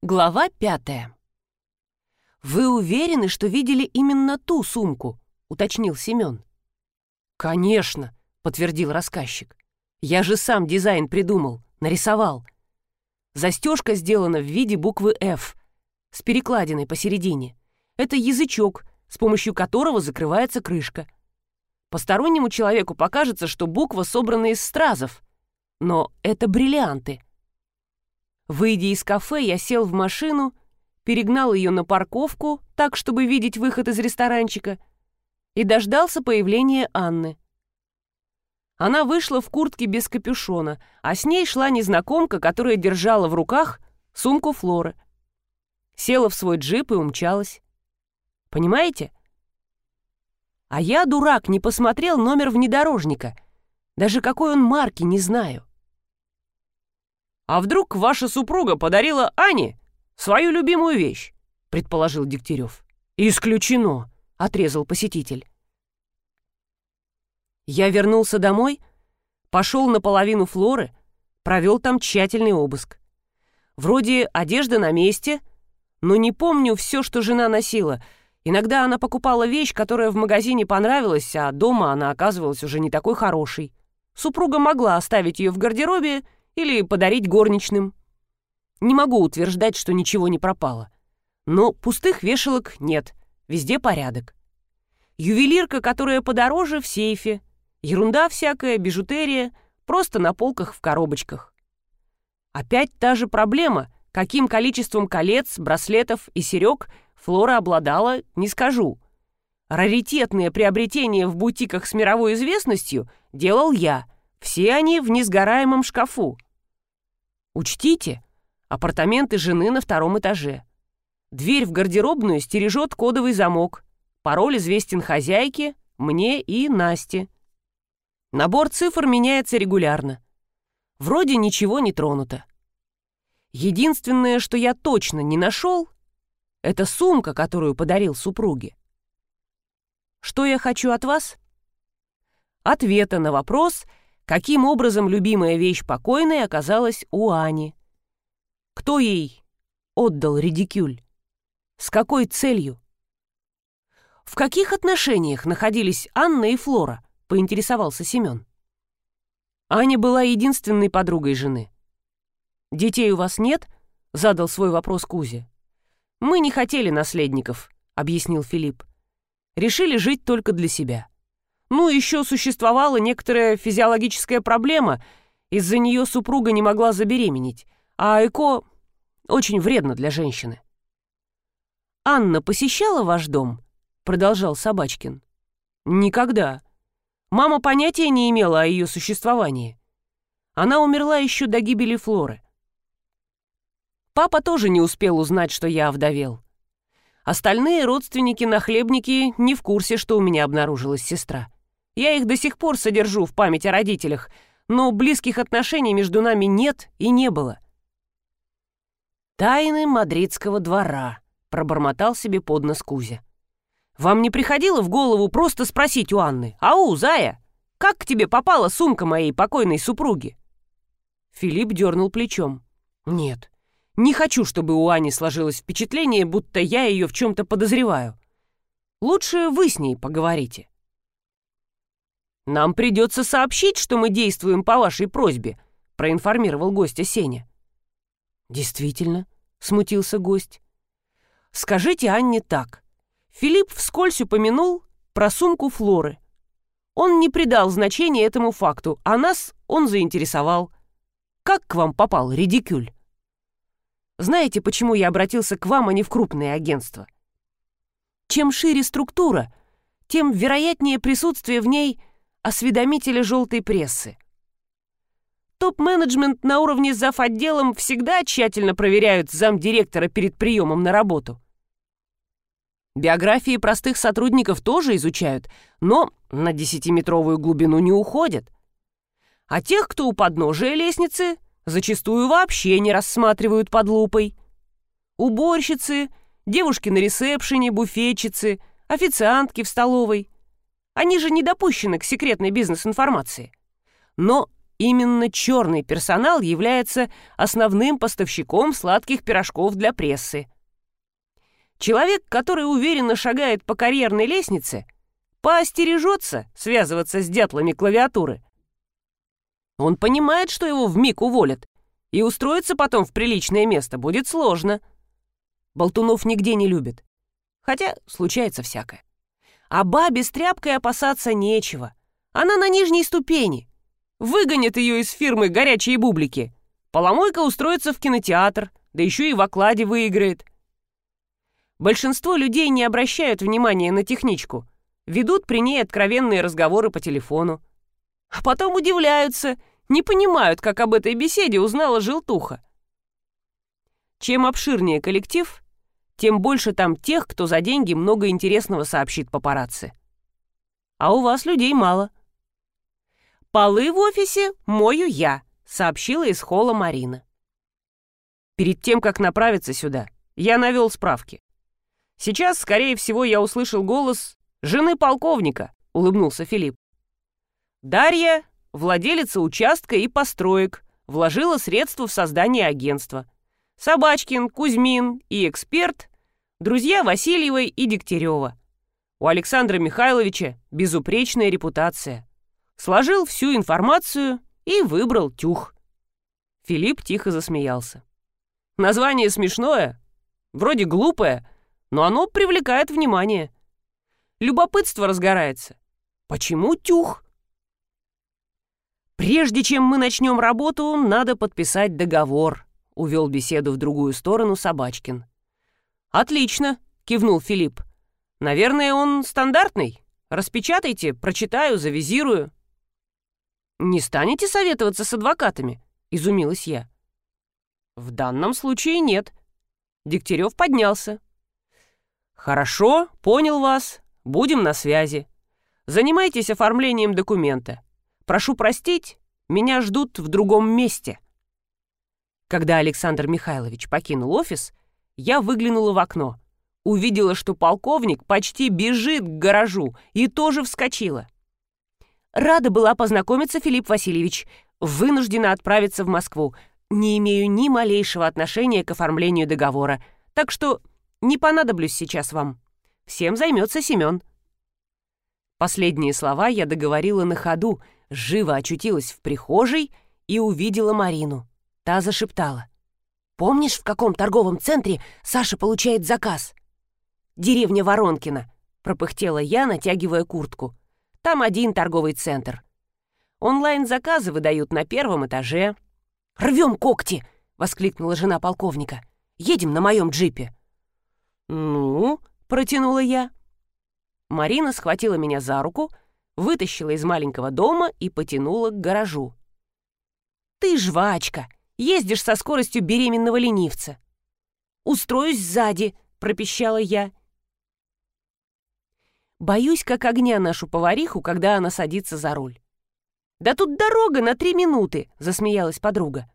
Глава пятая. «Вы уверены, что видели именно ту сумку?» — уточнил Семен. «Конечно», — подтвердил рассказчик. «Я же сам дизайн придумал, нарисовал. Застежка сделана в виде буквы «Ф» с перекладиной посередине. Это язычок, с помощью которого закрывается крышка. Постороннему человеку покажется, что буква собрана из стразов, но это бриллианты — Выйдя из кафе, я сел в машину, перегнал ее на парковку, так, чтобы видеть выход из ресторанчика, и дождался появления Анны. Она вышла в куртке без капюшона, а с ней шла незнакомка, которая держала в руках сумку Флоры. Села в свой джип и умчалась. Понимаете? А я, дурак, не посмотрел номер внедорожника. Даже какой он марки не знаю. «А вдруг ваша супруга подарила Ане свою любимую вещь?» — предположил Дегтярев. «Исключено», — отрезал посетитель. Я вернулся домой, пошел на половину Флоры, провел там тщательный обыск. Вроде одежда на месте, но не помню все, что жена носила. Иногда она покупала вещь, которая в магазине понравилась, а дома она оказывалась уже не такой хорошей. Супруга могла оставить ее в гардеробе или подарить горничным. Не могу утверждать, что ничего не пропало. Но пустых вешалок нет, везде порядок. Ювелирка, которая подороже, в сейфе. Ерунда всякая, бижутерия, просто на полках в коробочках. Опять та же проблема, каким количеством колец, браслетов и серег Флора обладала, не скажу. Раритетные приобретения в бутиках с мировой известностью делал я. Все они в несгораемом шкафу. Учтите, апартаменты жены на втором этаже. Дверь в гардеробную стережет кодовый замок. Пароль известен хозяйке, мне и Насте. Набор цифр меняется регулярно. Вроде ничего не тронуто. Единственное, что я точно не нашел, это сумка, которую подарил супруге. Что я хочу от вас? Ответа на вопрос — каким образом любимая вещь покойной оказалась у Ани. Кто ей отдал редикюль? С какой целью? В каких отношениях находились Анна и Флора, поинтересовался Семен. Аня была единственной подругой жены. «Детей у вас нет?» — задал свой вопрос Кузя. «Мы не хотели наследников», — объяснил Филипп. «Решили жить только для себя». Ну, еще существовала некоторая физиологическая проблема, из-за нее супруга не могла забеременеть, а ЭКО очень вредно для женщины. «Анна посещала ваш дом?» — продолжал Собачкин. «Никогда. Мама понятия не имела о ее существовании. Она умерла еще до гибели Флоры. Папа тоже не успел узнать, что я овдовел. Остальные родственники-нахлебники не в курсе, что у меня обнаружилась сестра. Я их до сих пор содержу в памяти о родителях, но близких отношений между нами нет и не было. «Тайны мадридского двора», — пробормотал себе под нос Кузя. «Вам не приходило в голову просто спросить у Анны, «Ау, зая, как к тебе попала сумка моей покойной супруги?» Филипп дернул плечом. «Нет, не хочу, чтобы у Ани сложилось впечатление, будто я ее в чем-то подозреваю. Лучше вы с ней поговорите». «Нам придется сообщить, что мы действуем по вашей просьбе», — проинформировал гостя Сеня. «Действительно», — смутился гость. «Скажите Анне так. Филипп вскользь упомянул про сумку Флоры. Он не придал значения этому факту, а нас он заинтересовал. Как к вам попал редикюль? Знаете, почему я обратился к вам, а не в крупное агентство? Чем шире структура, тем вероятнее присутствие в ней осведомители желтой прессы. Топ-менеджмент на уровне зав. отделом всегда тщательно проверяют замдиректора перед приемом на работу. Биографии простых сотрудников тоже изучают, но на десятиметровую глубину не уходят. А тех, кто у подножия лестницы, зачастую вообще не рассматривают под лупой. Уборщицы, девушки на ресепшене, буфетчицы, официантки в столовой – они же не допущены к секретной бизнес-информации. Но именно черный персонал является основным поставщиком сладких пирожков для прессы. Человек, который уверенно шагает по карьерной лестнице, поостережется связываться с дятлами клавиатуры. Он понимает, что его вмиг уволят, и устроиться потом в приличное место будет сложно. Болтунов нигде не любят. Хотя случается всякое. А бабе с тряпкой опасаться нечего. Она на нижней ступени. Выгонят ее из фирмы «Горячие бублики». Поломойка устроится в кинотеатр, да еще и в окладе выиграет. Большинство людей не обращают внимания на техничку, ведут при ней откровенные разговоры по телефону. А потом удивляются, не понимают, как об этой беседе узнала желтуха. Чем обширнее коллектив, тем больше там тех, кто за деньги много интересного сообщит папарацци. А у вас людей мало. «Полы в офисе мою я», — сообщила из холла Марина. Перед тем, как направиться сюда, я навел справки. Сейчас, скорее всего, я услышал голос жены полковника, улыбнулся Филипп. Дарья, владелица участка и построек, вложила средства в создание агентства. Собачкин, Кузьмин и эксперт – друзья Васильевой и Дегтярева. У Александра Михайловича безупречная репутация сложил всю информацию и выбрал тюх. Филипп тихо засмеялся. Название смешное, вроде глупое, но оно привлекает внимание. Любопытство разгорается. Почему тюх? Прежде чем мы начнем работу, надо подписать договор, увел беседу в другую сторону Собачкин. Отлично, кивнул Филипп. Наверное, он стандартный. Распечатайте, прочитаю, завизирую. «Не станете советоваться с адвокатами?» — изумилась я. «В данном случае нет». Дегтярев поднялся. «Хорошо, понял вас. Будем на связи. Занимайтесь оформлением документа. Прошу простить, меня ждут в другом месте». Когда Александр Михайлович покинул офис, я выглянула в окно. Увидела, что полковник почти бежит к гаражу и тоже вскочила. Рада была познакомиться, Филипп Васильевич. Вынуждена отправиться в Москву. Не имею ни малейшего отношения к оформлению договора, так что не понадоблюсь сейчас вам. Всем займется Семен». Последние слова я договорила на ходу, живо очутилась в прихожей и увидела Марину. Та зашептала. «Помнишь, в каком торговом центре Саша получает заказ?» «Деревня Воронкина», — пропыхтела я, натягивая куртку. Там один торговый центр. Онлайн-заказы выдают на первом этаже. «Рвем когти!» — воскликнула жена полковника. «Едем на моем джипе». «Ну?» — протянула я. Марина схватила меня за руку, вытащила из маленького дома и потянула к гаражу. «Ты жвачка! Ездишь со скоростью беременного ленивца!» «Устроюсь сзади!» — пропищала я Боюсь, как огня нашу повариху, когда она садится за руль. «Да тут дорога на три минуты!» — засмеялась подруга.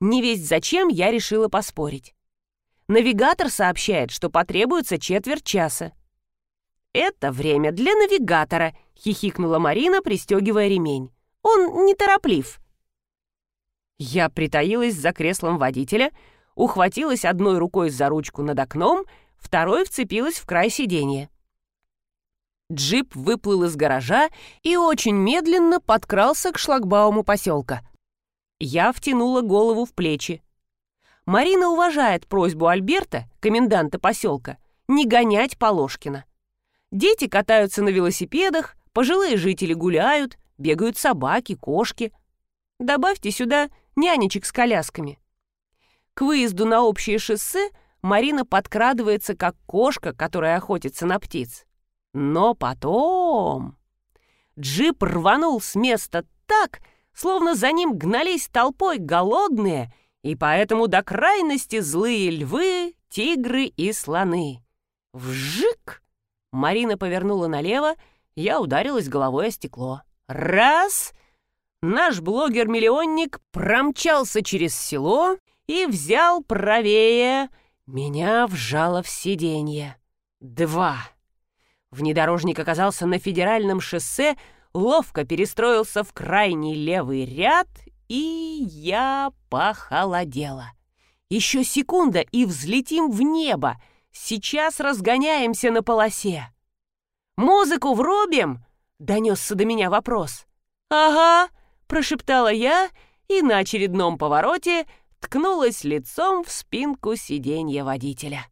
Не весть зачем я решила поспорить. Навигатор сообщает, что потребуется четверть часа. «Это время для навигатора», — хихикнула Марина, пристегивая ремень. «Он нетороплив». Я притаилась за креслом водителя, ухватилась одной рукой за ручку над окном, второй вцепилась в край сиденья. Джип выплыл из гаража и очень медленно подкрался к шлагбауму поселка. Я втянула голову в плечи. Марина уважает просьбу Альберта, коменданта поселка, не гонять Положкина. Дети катаются на велосипедах, пожилые жители гуляют, бегают собаки, кошки. Добавьте сюда нянечек с колясками. К выезду на общее шоссе Марина подкрадывается, как кошка, которая охотится на птиц. Но потом... Джип рванул с места так, словно за ним гнались толпой голодные и поэтому до крайности злые львы, тигры и слоны. Вжик! Марина повернула налево, я ударилась головой о стекло. Раз! Наш блогер-миллионник промчался через село и взял правее. Меня вжало в сиденье. Два! Внедорожник оказался на федеральном шоссе ловко перестроился в крайний левый ряд, и я похолодела. Еще секунда, и взлетим в небо. Сейчас разгоняемся на полосе. «Музыку врубим?» — донесся до меня вопрос. «Ага», — прошептала я, и на очередном повороте ткнулась лицом в спинку сиденья водителя.